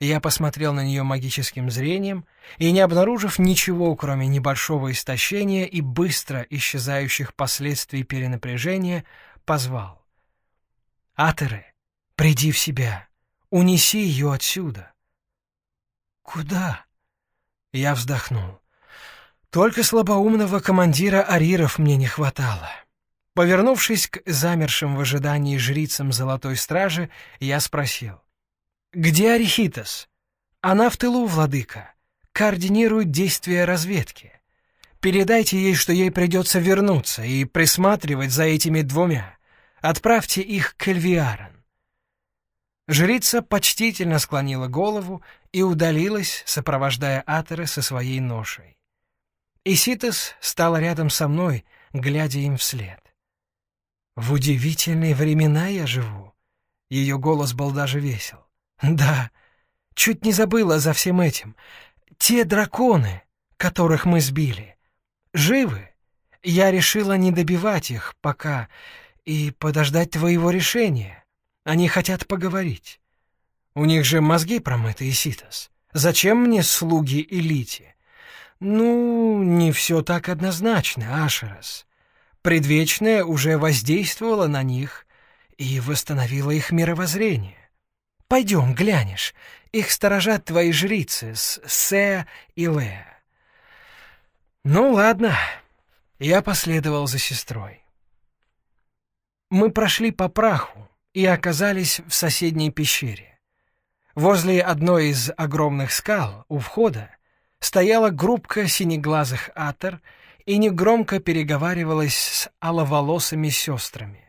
Я посмотрел на нее магическим зрением и, не обнаружив ничего, кроме небольшого истощения и быстро исчезающих последствий перенапряжения, позвал. «Атере, приди в себя, унеси ее отсюда». «Куда?» Я вздохнул. Только слабоумного командира Ариров мне не хватало. Повернувшись к замершим в ожидании жрицам Золотой Стражи, я спросил. «Где Арихитас?» «Она в тылу, владыка. Координирует действия разведки. Передайте ей, что ей придется вернуться и присматривать за этими двумя. Отправьте их к Эльвиарон». Жрица почтительно склонила голову и удалилась, сопровождая Атеры со своей ношей. Иситес стала рядом со мной, глядя им вслед. «В удивительные времена я живу». Ее голос был даже весел. Да, чуть не забыла за всем этим. Те драконы, которых мы сбили, живы. Я решила не добивать их пока и подождать твоего решения. Они хотят поговорить. У них же мозги промыты, Иситос. Зачем мне слуги элите? Ну, не все так однозначно, Ашерас. Предвечная уже воздействовала на них и восстановила их мировоззрение. Пойдем, глянешь. Их сторожат твои жрицы с Се и Ле. Ну, ладно. Я последовал за сестрой. Мы прошли по праху и оказались в соседней пещере. Возле одной из огромных скал у входа стояла группка синеглазых атор и негромко переговаривалась с аловолосыми сестрами.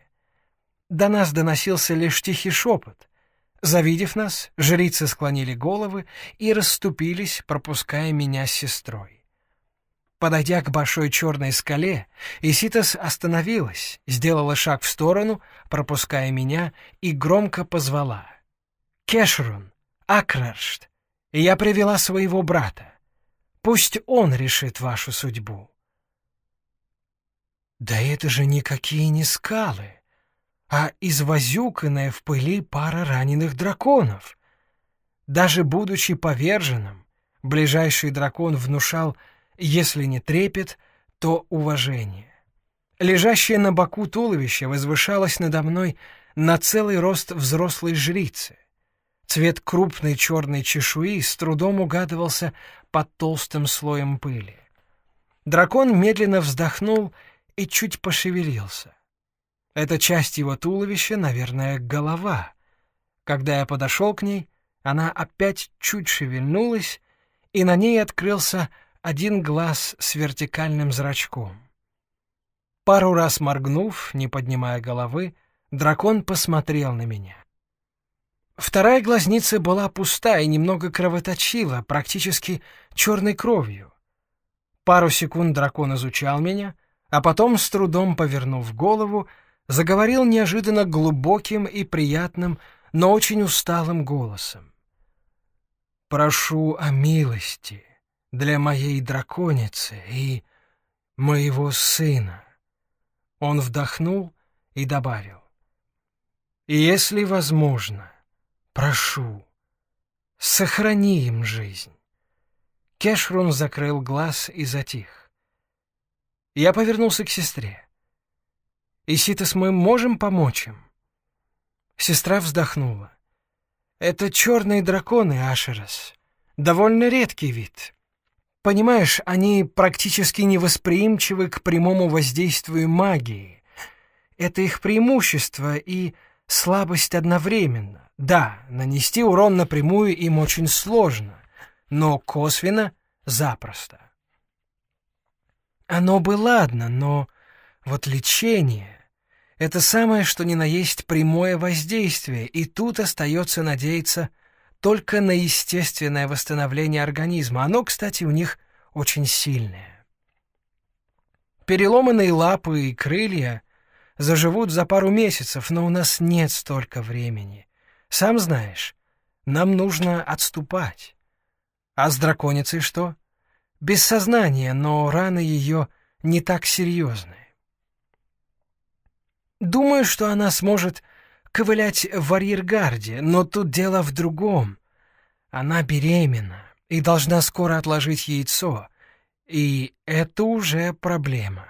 До нас доносился лишь тихий шепот, Завидев нас, жрицы склонили головы и расступились, пропуская меня с сестрой. Подойдя к большой черной скале, Иситас остановилась, сделала шаг в сторону, пропуская меня, и громко позвала. «Кешрун, Акраршт, я привела своего брата. Пусть он решит вашу судьбу». «Да это же никакие не скалы!» А извозюканная в пыли пара раненых драконов. Даже будучи поверженным, ближайший дракон внушал, если не трепет, то уважение. Лежащее на боку туловище возвышалось надо мной на целый рост взрослой жрицы. Цвет крупной черной чешуи с трудом угадывался под толстым слоем пыли. Дракон медленно вздохнул и чуть пошевелился. Эта часть его туловища, наверное, голова. Когда я подошел к ней, она опять чуть шевельнулась, и на ней открылся один глаз с вертикальным зрачком. Пару раз моргнув, не поднимая головы, дракон посмотрел на меня. Вторая глазница была пуста и немного кровоточила, практически черной кровью. Пару секунд дракон изучал меня, а потом, с трудом повернув голову, заговорил неожиданно глубоким и приятным, но очень усталым голосом. «Прошу о милости для моей драконицы и моего сына». Он вдохнул и добавил. «Если возможно, прошу, сохрани им жизнь». Кешрун закрыл глаз и затих. Я повернулся к сестре. Иситас, мы можем помочь им?» Сестра вздохнула. «Это черные драконы, Ашерас. Довольно редкий вид. Понимаешь, они практически невосприимчивы к прямому воздействию магии. Это их преимущество и слабость одновременно. Да, нанести урон напрямую им очень сложно, но косвенно — запросто. Оно бы ладно, но вот лечение... Это самое, что ни на есть прямое воздействие, и тут остается надеяться только на естественное восстановление организма. Оно, кстати, у них очень сильное. Переломанные лапы и крылья заживут за пару месяцев, но у нас нет столько времени. Сам знаешь, нам нужно отступать. А с драконицей что? Без сознания, но раны ее не так серьезны. Думаю, что она сможет ковылять в арьергарде, но тут дело в другом. Она беременна и должна скоро отложить яйцо, и это уже проблема.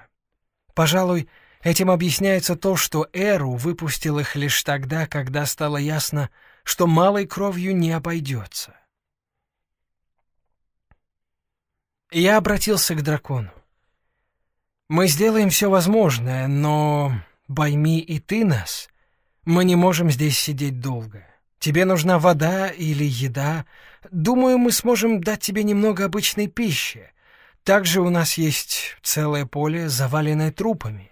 Пожалуй, этим объясняется то, что Эру выпустил их лишь тогда, когда стало ясно, что малой кровью не обойдется. Я обратился к дракону. «Мы сделаем все возможное, но пойми и ты нас. Мы не можем здесь сидеть долго. Тебе нужна вода или еда. Думаю, мы сможем дать тебе немного обычной пищи. Также у нас есть целое поле, заваленное трупами.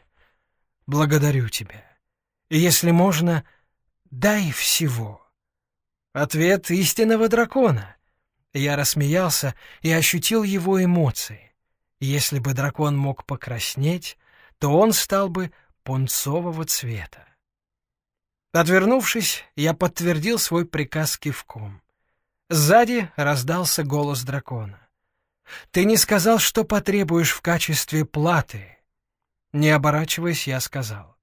Благодарю тебя. И если можно, дай всего». Ответ истинного дракона. Я рассмеялся и ощутил его эмоции. Если бы дракон мог покраснеть, то он стал бы пунцового цвета. Отвернувшись, я подтвердил свой приказ кивком. Сзади раздался голос дракона. «Ты не сказал, что потребуешь в качестве платы?» Не оборачиваясь, я сказал.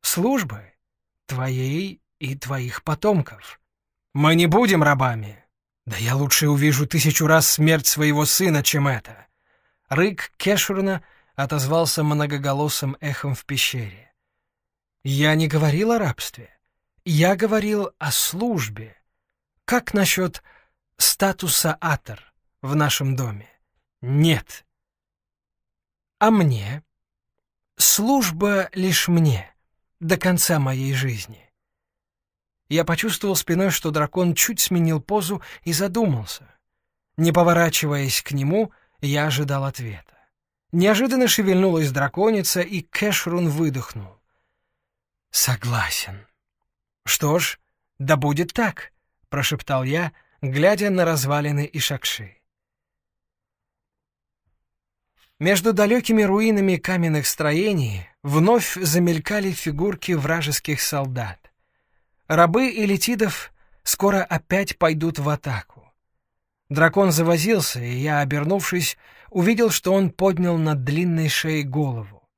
«Службы твоей и твоих потомков. Мы не будем рабами. Да я лучше увижу тысячу раз смерть своего сына, чем это. Рык Кешурна отозвался многоголосым эхом в пещере. Я не говорил о рабстве. Я говорил о службе. Как насчет статуса атор в нашем доме? Нет. А мне? Служба лишь мне, до конца моей жизни. Я почувствовал спиной, что дракон чуть сменил позу и задумался. Не поворачиваясь к нему, я ожидал ответа. Неожиданно шевельнулась драконица, и Кэшрун выдохнул. «Согласен». «Что ж, да будет так», — прошептал я, глядя на развалины и шакши. Между далекими руинами каменных строений вновь замелькали фигурки вражеских солдат. Рабы элитидов скоро опять пойдут в атаку. Дракон завозился, и я, обернувшись, увидел, что он поднял над длинной шеей голову.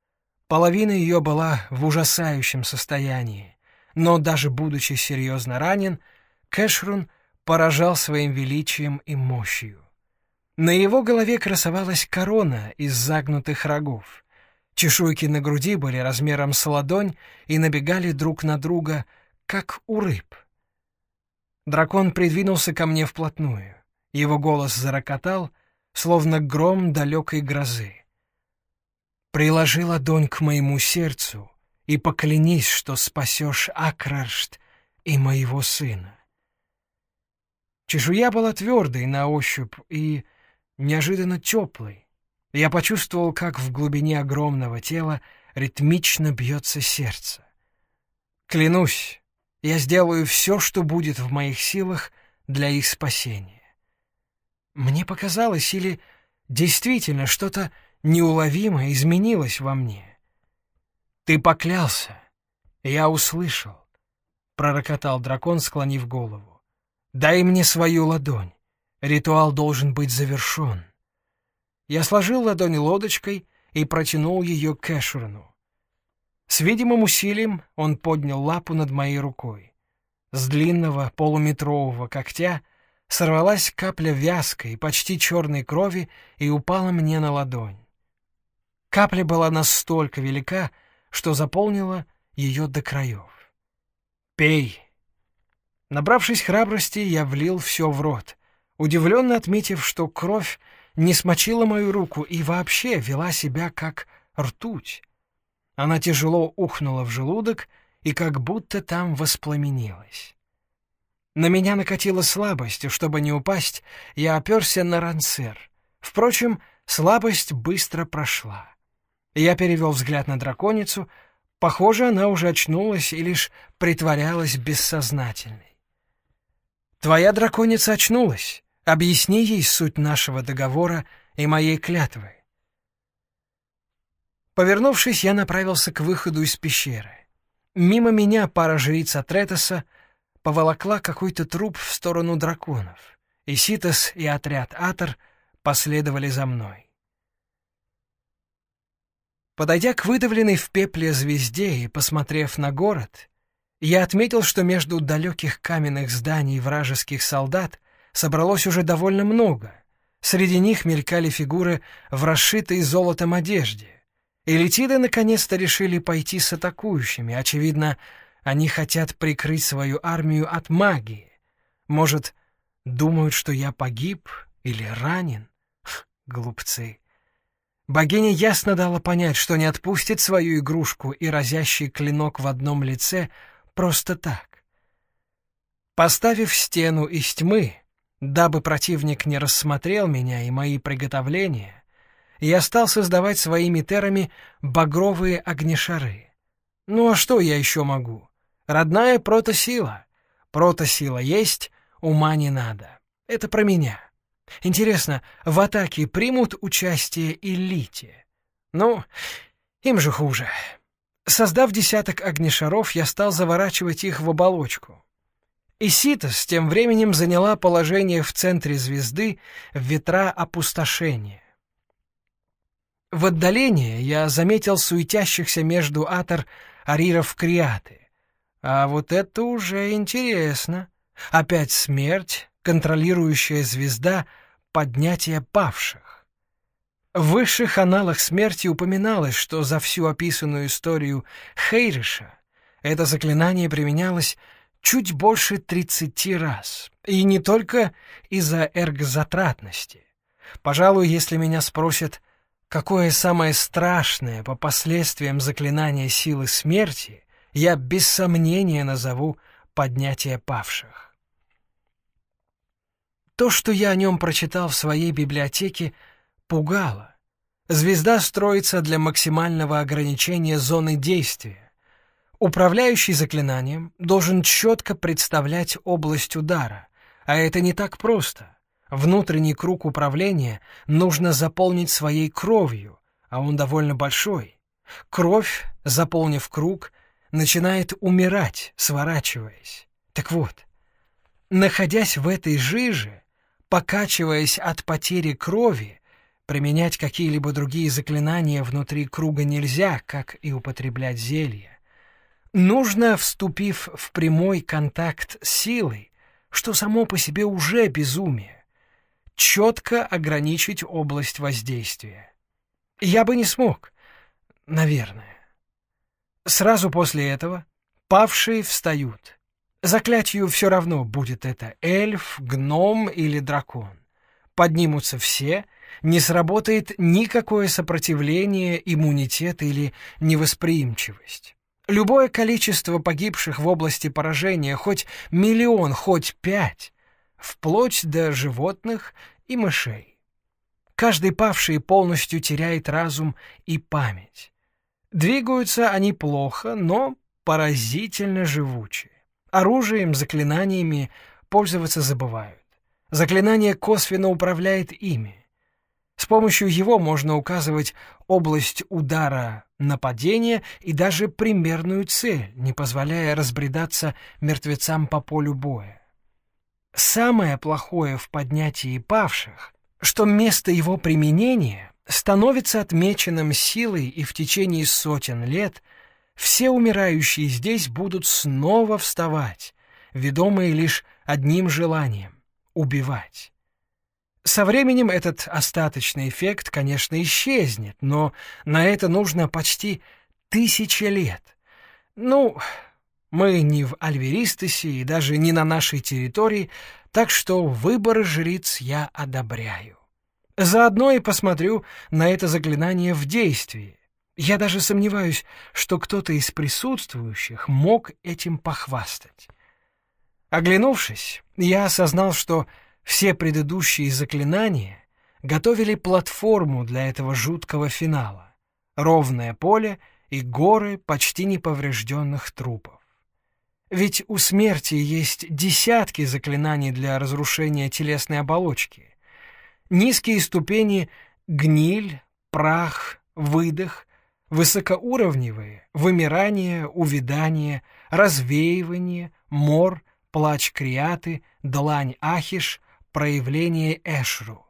Половина ее была в ужасающем состоянии, но даже будучи серьезно ранен, Кэшрун поражал своим величием и мощью. На его голове красовалась корона из загнутых рогов. Чешуйки на груди были размером с ладонь и набегали друг на друга — как у рыб. Дракон придвинулся ко мне вплотную. Его голос зарокотал, словно гром далекой грозы. «Приложи ладонь к моему сердцу и поклянись, что спасешь Акрашт и моего сына». Чешуя была твердой на ощупь и неожиданно теплой. Я почувствовал, как в глубине огромного тела ритмично бьется сердце. Клянусь, я сделаю все, что будет в моих силах для их спасения. Мне показалось, или действительно что-то неуловимое изменилось во мне. Ты поклялся. Я услышал. Пророкотал дракон, склонив голову. Дай мне свою ладонь. Ритуал должен быть завершен. Я сложил ладонь лодочкой и протянул ее к Эшурну. С видимым усилием он поднял лапу над моей рукой. С длинного полуметрового когтя сорвалась капля вязкой, почти черной крови и упала мне на ладонь. Капля была настолько велика, что заполнила ее до краев. «Пей!» Набравшись храбрости, я влил все в рот, удивленно отметив, что кровь не смочила мою руку и вообще вела себя как ртуть. Она тяжело ухнула в желудок и как будто там воспламенилась. На меня накатила слабость, и чтобы не упасть, я оперся на ранцер. Впрочем, слабость быстро прошла. Я перевел взгляд на драконицу. Похоже, она уже очнулась и лишь притворялась бессознательной. «Твоя драконица очнулась. Объясни ей суть нашего договора и моей клятвы». Повернувшись, я направился к выходу из пещеры. Мимо меня пара жриц Атретоса поволокла какой-то труп в сторону драконов, и Ситос и отряд Атор последовали за мной. Подойдя к выдавленной в пепле звезде и посмотрев на город, я отметил, что между далеких каменных зданий вражеских солдат собралось уже довольно много. Среди них мелькали фигуры в расшитой золотом одежде. Элитиды наконец-то решили пойти с атакующими. Очевидно, они хотят прикрыть свою армию от магии. Может, думают, что я погиб или ранен? Глупцы. Богиня ясно дала понять, что не отпустит свою игрушку и разящий клинок в одном лице просто так. Поставив стену из тьмы, дабы противник не рассмотрел меня и мои приготовления, я стал создавать своими терами багровые огнешары. Ну а что я еще могу? Родная протосила. Протосила есть, ума не надо. Это про меня. Интересно, в атаке примут участие элите? Ну, им же хуже. Создав десяток огнешаров, я стал заворачивать их в оболочку. Иситос тем временем заняла положение в центре звезды в ветра опустошения. В отдалении я заметил суетящихся между атор ариров криаты. А вот это уже интересно. Опять смерть, контролирующая звезда поднятия павших. В высших аналах смерти упоминалось, что за всю описанную историю Хейриша это заклинание применялось чуть больше тридцати раз. И не только из-за эргозатратности. Пожалуй, если меня спросят, какое самое страшное по последствиям заклинания силы смерти, я без сомнения назову поднятие павших. То, что я о нем прочитал в своей библиотеке, пугало. Звезда строится для максимального ограничения зоны действия. Управляющий заклинанием должен четко представлять область удара, а это не так просто. Внутренний круг управления нужно заполнить своей кровью, а он довольно большой. Кровь, заполнив круг, начинает умирать, сворачиваясь. Так вот, находясь в этой жиже, покачиваясь от потери крови, применять какие-либо другие заклинания внутри круга нельзя, как и употреблять зелья. Нужно, вступив в прямой контакт с силой, что само по себе уже безумие, четко ограничить область воздействия. Я бы не смог, наверное. Сразу после этого павшие встают, Заклятию все равно, будет это эльф, гном или дракон. Поднимутся все, не сработает никакое сопротивление, иммунитет или невосприимчивость. Любое количество погибших в области поражения, хоть миллион, хоть пять, вплоть до животных и мышей. Каждый павший полностью теряет разум и память. Двигаются они плохо, но поразительно живучи. Оружием, заклинаниями пользоваться забывают. Заклинание косвенно управляет ими. С помощью его можно указывать область удара нападения и даже примерную цель, не позволяя разбредаться мертвецам по полю боя. Самое плохое в поднятии павших, что место его применения становится отмеченным силой и в течение сотен лет все умирающие здесь будут снова вставать, ведомые лишь одним желанием — убивать. Со временем этот остаточный эффект, конечно, исчезнет, но на это нужно почти тысяча лет. Ну, мы не в Альверистесе и даже не на нашей территории, так что выбор жриц я одобряю. Заодно и посмотрю на это заклинание в действии. Я даже сомневаюсь, что кто-то из присутствующих мог этим похвастать. Оглянувшись, я осознал, что все предыдущие заклинания готовили платформу для этого жуткого финала. Ровное поле и горы почти неповрежденных трупов. Ведь у смерти есть десятки заклинаний для разрушения телесной оболочки. Низкие ступени — гниль, прах, выдох — высокоуровневые — вымирание, увядание, развеивание, мор, плач криаты, длань ахиш, проявление эшру.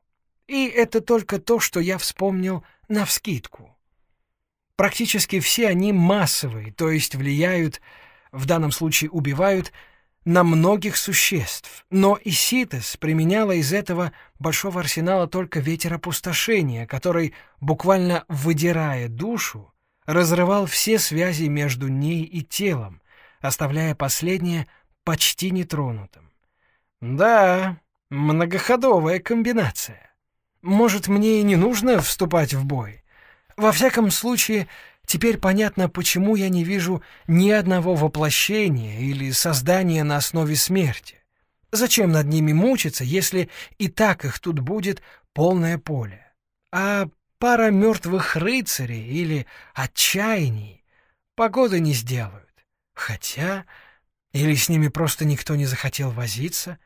И это только то, что я вспомнил навскидку. Практически все они массовые, то есть влияют, в данном случае убивают, на многих существ, но Иситес применяла из этого большого арсенала только ветер опустошения, который, буквально выдирая душу, разрывал все связи между ней и телом, оставляя последнее почти нетронутым. Да, многоходовая комбинация. Может, мне и не нужно вступать в бой. Во всяком случае, теперь понятно, почему я не вижу ни одного воплощения или создания на основе смерти. Зачем над ними мучиться, если и так их тут будет полное поле? А пара мертвых рыцарей или отчаяний погоды не сделают. Хотя... Или с ними просто никто не захотел возиться?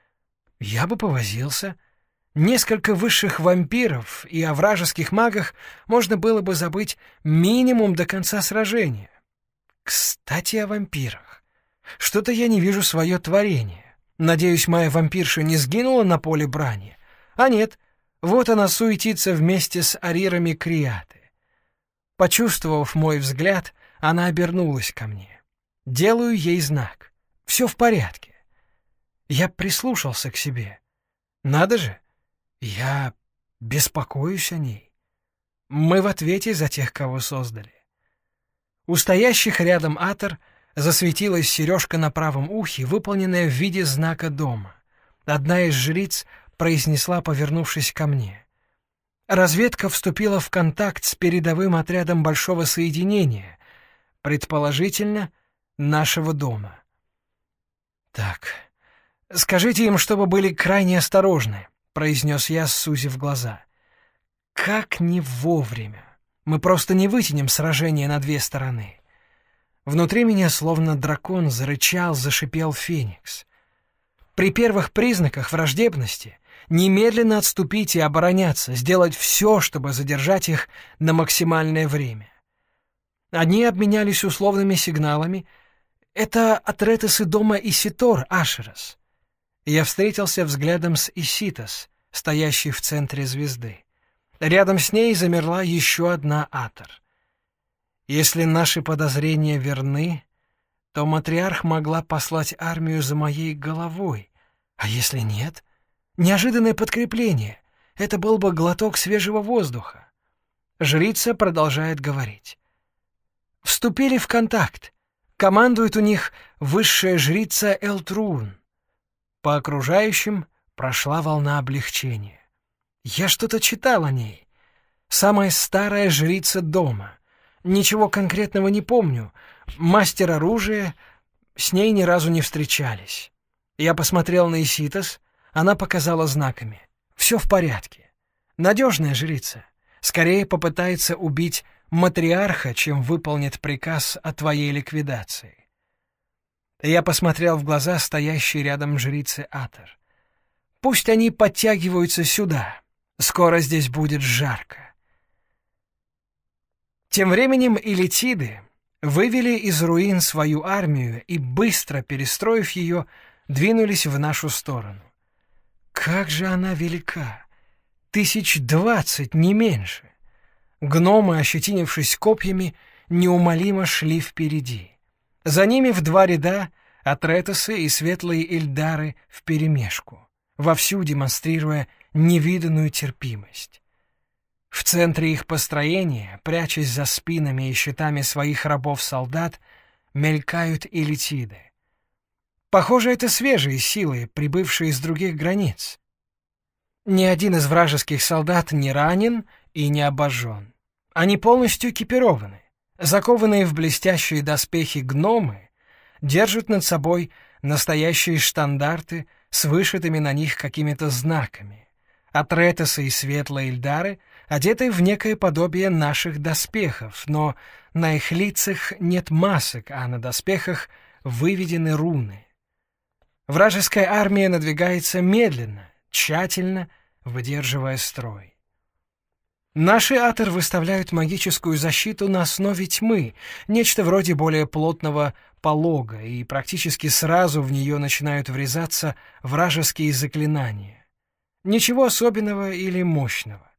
Я бы повозился. Несколько высших вампиров и о вражеских магах можно было бы забыть минимум до конца сражения. Кстати, о вампирах. Что-то я не вижу свое творение. Надеюсь, моя вампирша не сгинула на поле брани. А нет, вот она суетится вместе с арирами Криаты. Почувствовав мой взгляд, она обернулась ко мне. Делаю ей знак. Все в порядке. Я прислушался к себе. Надо же, я беспокоюсь о ней. Мы в ответе за тех, кого создали. У стоящих рядом атор засветилась сережка на правом ухе, выполненная в виде знака дома. Одна из жриц произнесла, повернувшись ко мне. Разведка вступила в контакт с передовым отрядом большого соединения, предположительно, нашего дома. Так, скажите им, чтобы были крайне осторожны произнес я, сузив глаза. Как не вовремя. Мы просто не вытянем сражение на две стороны. Внутри меня, словно дракон, зарычал, зашипел феникс. При первых признаках враждебности немедленно отступить и обороняться, сделать все, чтобы задержать их на максимальное время. Они обменялись условными сигналами. Это Атретесы дома Иситор, Ашерас. Я встретился взглядом с Иситас, стоящей в центре звезды. Рядом с ней замерла еще одна Атор. Если наши подозрения верны, то матриарх могла послать армию за моей головой. А если нет? Неожиданное подкрепление. Это был бы глоток свежего воздуха. Жрица продолжает говорить. Вступили в контакт. Командует у них высшая жрица Элтрун. По окружающим прошла волна облегчения. Я что-то читал о ней. Самая старая жрица дома. Ничего конкретного не помню. Мастер оружия, с ней ни разу не встречались. Я посмотрел на Иситас, она показала знаками. Все в порядке. Надежная жрица. Скорее попытается убить матриарха, чем выполнит приказ о твоей ликвидации. Я посмотрел в глаза стоящей рядом жрицы Атор. Пусть они подтягиваются сюда. Скоро здесь будет жарко. Тем временем элитиды вывели из руин свою армию и, быстро перестроив ее, двинулись в нашу сторону. Как же она велика! Тысяч двадцать, не меньше. Гномы, ощетинившись копьями, неумолимо шли впереди. За ними в два ряда Атретосы и светлые Эльдары вперемешку, вовсю демонстрируя невиданную терпимость. В центре их построения, прячась за спинами и щитами своих рабов-солдат, мелькают элитиды. Похоже, это свежие силы, прибывшие из других границ. Ни один из вражеских солдат не ранен и не обожжен. Они полностью экипированы. Закованные в блестящие доспехи гномы держат над собой настоящие штандарты с вышитыми на них какими-то знаками. Атретесы и светлые Эльдары одеты в некое подобие наших доспехов, но на их лицах нет масок, а на доспехах выведены руны. Вражеская армия надвигается медленно, тщательно, выдерживая строй. Наши атор выставляют магическую защиту на основе тьмы, нечто вроде более плотного полога, и практически сразу в нее начинают врезаться вражеские заклинания. Ничего особенного или мощного.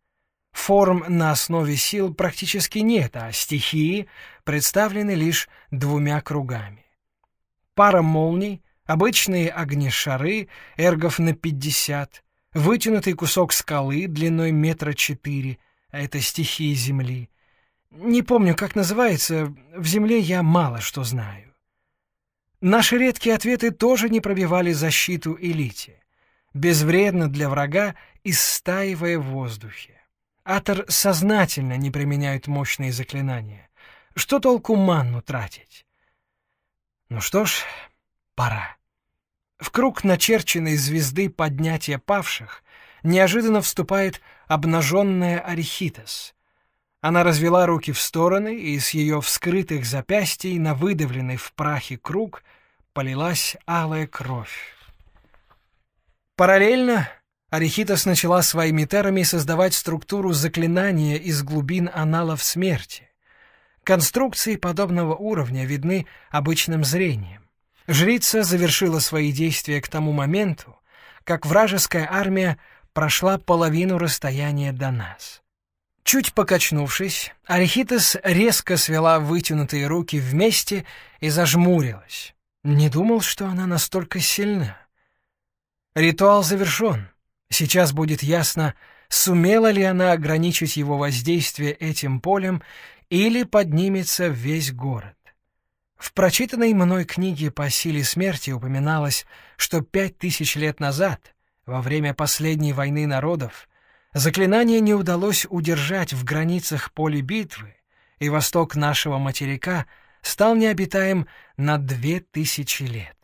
Форм на основе сил практически нет, а стихии представлены лишь двумя кругами. Пара молний, Обычные огнешары, эргов на пятьдесят, вытянутый кусок скалы длиной метра четыре, а это стихии земли. Не помню, как называется, в земле я мало что знаю. Наши редкие ответы тоже не пробивали защиту элите. Безвредно для врага, истаивая в воздухе. Атор сознательно не применяют мощные заклинания. Что толку манну тратить? Ну что ж, пора. В круг начерченной звезды поднятия павших неожиданно вступает обнаженная Арихитас. Она развела руки в стороны, и с ее вскрытых запястий на выдавленный в прахе круг полилась алая кровь. Параллельно Арихитас начала своими терами создавать структуру заклинания из глубин анналов смерти. Конструкции подобного уровня видны обычным зрением. Жрица завершила свои действия к тому моменту, как вражеская армия прошла половину расстояния до нас. Чуть покачнувшись, Арихитас резко свела вытянутые руки вместе и зажмурилась. Не думал, что она настолько сильна. Ритуал завершен. Сейчас будет ясно, сумела ли она ограничить его воздействие этим полем или поднимется весь город. В прочитанной мной книге по силе смерти упоминалось, что пять тысяч лет назад, во время последней войны народов, заклинание не удалось удержать в границах поля битвы, и восток нашего материка стал необитаем на две тысячи лет.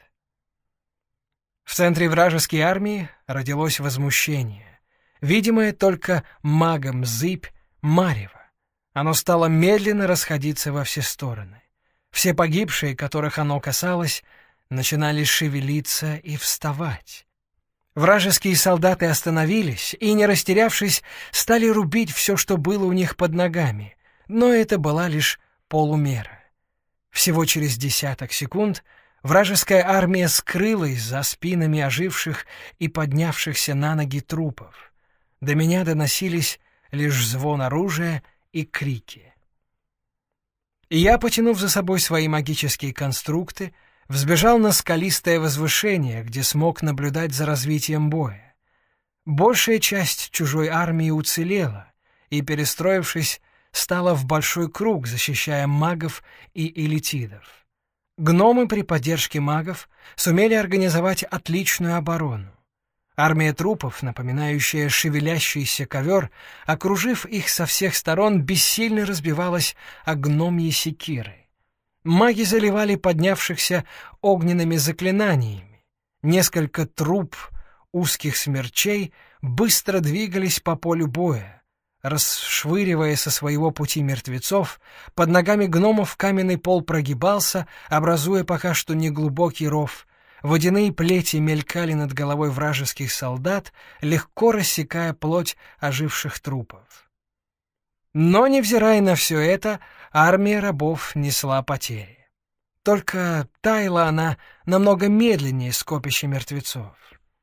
В центре вражеской армии родилось возмущение, видимое только магом зыбь Марева. Оно стало медленно расходиться во все стороны. Все погибшие, которых оно касалось, начинали шевелиться и вставать. Вражеские солдаты остановились и, не растерявшись, стали рубить все, что было у них под ногами, но это была лишь полумера. Всего через десяток секунд — Вражеская армия скрылась за спинами оживших и поднявшихся на ноги трупов. До меня доносились лишь звон оружия и крики. Я, потянув за собой свои магические конструкты, взбежал на скалистое возвышение, где смог наблюдать за развитием боя. Большая часть чужой армии уцелела и, перестроившись, стала в большой круг, защищая магов и элитидов. Гномы при поддержке магов сумели организовать отличную оборону. Армия трупов, напоминающая шевелящийся ковер, окружив их со всех сторон, бессильно разбивалась о гномьи секиры. Маги заливали поднявшихся огненными заклинаниями. Несколько труп узких смерчей быстро двигались по полю боя, расшвыривая со своего пути мертвецов, под ногами гномов каменный пол прогибался, образуя пока что неглубокий ров. Водяные плети мелькали над головой вражеских солдат, легко рассекая плоть оживших трупов. Но, невзирая на все это, армия рабов несла потери. Только таяла она намного медленнее скопища мертвецов.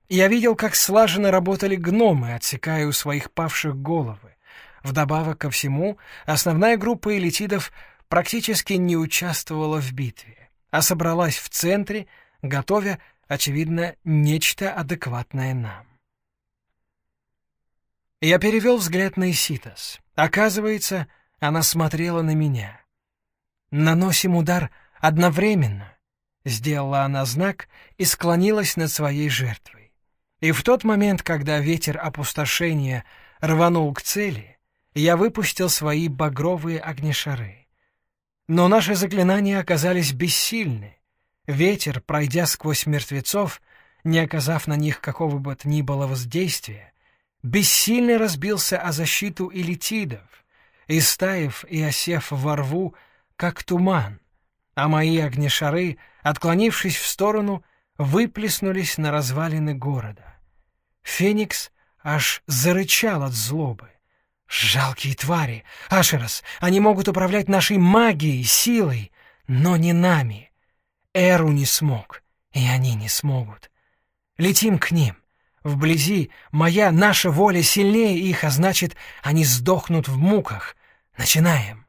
Я видел, как слаженно работали гномы, отсекая у своих павших головы. Вдобавок ко всему, основная группа элитидов практически не участвовала в битве, а собралась в центре, готовя, очевидно, нечто адекватное нам. Я перевел взгляд на Иситас. Оказывается, она смотрела на меня. «Наносим удар одновременно», — сделала она знак и склонилась над своей жертвой. И в тот момент, когда ветер опустошения рванул к цели, я выпустил свои багровые огнешары. Но наши заклинания оказались бессильны. Ветер, пройдя сквозь мертвецов, не оказав на них какого бы то ни было воздействия, бессильно разбился о защиту элитидов, истаив и осев во рву, как туман, а мои огнешары, отклонившись в сторону, выплеснулись на развалины города. Феникс аж зарычал от злобы. Жалкие твари! Ашерас, они могут управлять нашей магией, силой, но не нами. Эру не смог, и они не смогут. Летим к ним. Вблизи моя, наша воля сильнее их, а значит, они сдохнут в муках. Начинаем.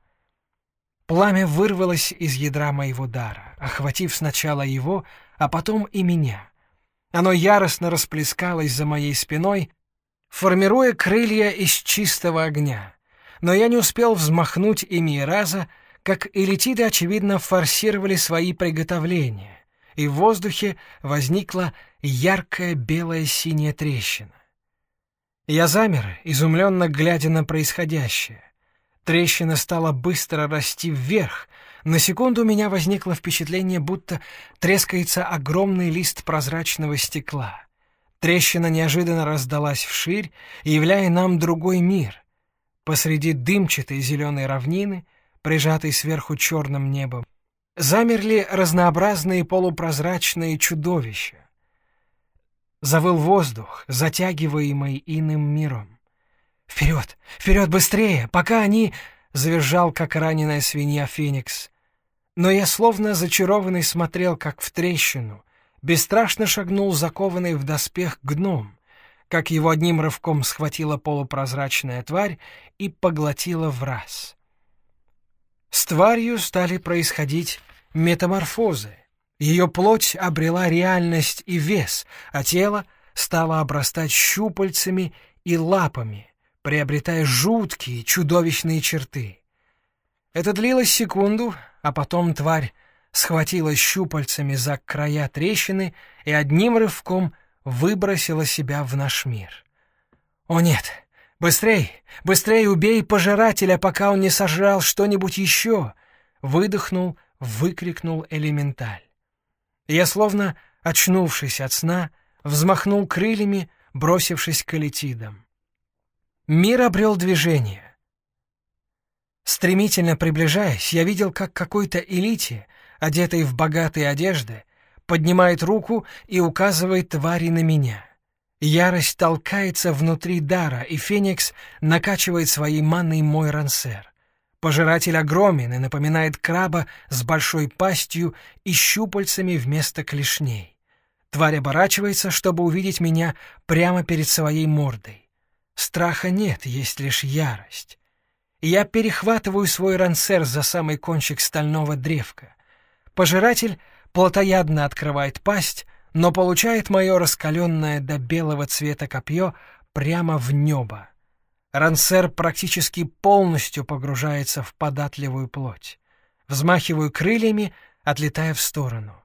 Пламя вырвалось из ядра моего дара, охватив сначала его, а потом и меня. Оно яростно расплескалось за моей спиной, формируя крылья из чистого огня. Но я не успел взмахнуть ими раза, как элитиды, очевидно, форсировали свои приготовления, и в воздухе возникла яркая белая синяя трещина. Я замер, изумленно глядя на происходящее. Трещина стала быстро расти вверх. На секунду у меня возникло впечатление, будто трескается огромный лист прозрачного стекла. Трещина неожиданно раздалась вширь, являя нам другой мир. Посреди дымчатой зеленой равнины, прижатой сверху черным небом, замерли разнообразные полупрозрачные чудовища. Завыл воздух, затягиваемый иным миром. «Вперед! Вперед быстрее! Пока они...» — завизжал, как раненая свинья Феникс. Но я словно зачарованный смотрел, как в трещину. Бесстрашно шагнул закованный в доспех гном, как его одним рывком схватила полупрозрачная тварь и поглотила в раз. С тварью стали происходить метаморфозы. Ее плоть обрела реальность и вес, а тело стало обрастать щупальцами и лапами, приобретая жуткие, чудовищные черты. Это длилось секунду, а потом тварь схватила щупальцами за края трещины и одним рывком выбросила себя в наш мир. «О нет! Быстрей! Быстрей убей пожирателя, пока он не сожрал что-нибудь еще!» Выдохнул, выкрикнул элементаль. Я, словно очнувшись от сна, взмахнул крыльями, бросившись к элитидам. Мир обрел движение. Стремительно приближаясь, я видел, как какой-то элите, одетый в богатые одежды, поднимает руку и указывает твари на меня. Ярость толкается внутри дара, и Феникс накачивает своей манной мой рансер. Пожиратель огромен и напоминает краба с большой пастью и щупальцами вместо клешней. Тварь оборачивается, чтобы увидеть меня прямо перед своей мордой. Страха нет, есть лишь ярость. Я перехватываю свой рансер за самый кончик стального древка. Пожиратель плотоядно открывает пасть, но получает мое раскаленное до белого цвета копье прямо в небо. Рансер практически полностью погружается в податливую плоть. Взмахиваю крыльями, отлетая в сторону.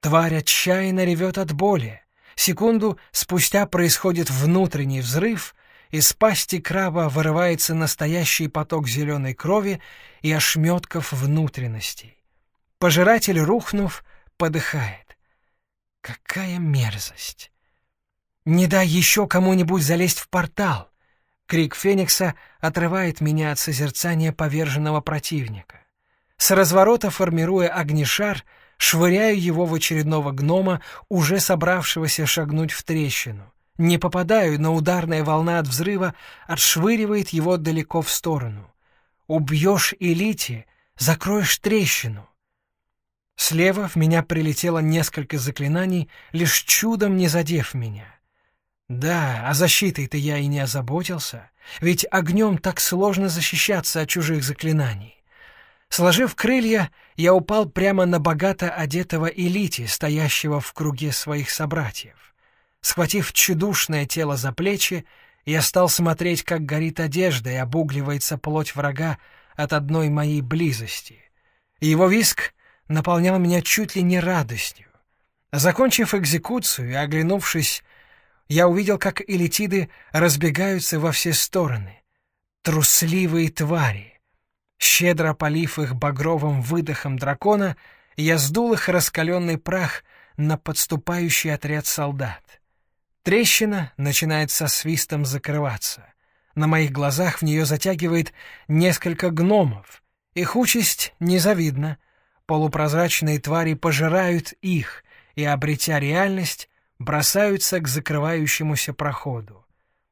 Тварь отчаянно ревет от боли. Секунду спустя происходит внутренний взрыв, из пасти краба вырывается настоящий поток зеленой крови и ошметков внутренностей. Пожиратель, рухнув, подыхает. Какая мерзость! Не дай еще кому-нибудь залезть в портал. Крик Феникса отрывает меня от созерцания поверженного противника. С разворота, формируя огнешар, швыряю его в очередного гнома, уже собравшегося шагнуть в трещину. Не попадаю, но ударная волна от взрыва отшвыривает его далеко в сторону. Убьешь элите, закроешь трещину. Слева в меня прилетело несколько заклинаний, лишь чудом не задев меня. Да, о защитой-то я и не озаботился, ведь огнем так сложно защищаться от чужих заклинаний. Сложив крылья, я упал прямо на богато одетого элите, стоящего в круге своих собратьев. Схватив чудушное тело за плечи, я стал смотреть, как горит одежда и обугливается плоть врага от одной моей близости. Его виск наполнял меня чуть ли не радостью. Закончив экзекуцию и оглянувшись я увидел, как элитиды разбегаются во все стороны. Трусливые твари. Щедро полив их багровым выдохом дракона, я сдул их раскаленный прах на подступающий отряд солдат. Трещина начинает со свистом закрываться. На моих глазах в нее затягивает несколько гномов. Их участь незавидна. Полупрозрачные твари пожирают их, и, обретя реальность, бросаются к закрывающемуся проходу.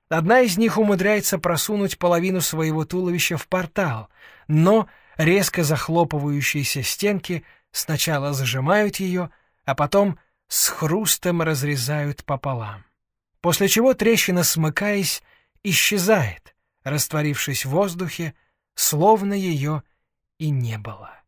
Одна из них умудряется просунуть половину своего туловища в портал, но резко захлопывающиеся стенки сначала зажимают ее, а потом с хрустом разрезают пополам. После чего трещина, смыкаясь, исчезает, растворившись в воздухе, словно ее и не было.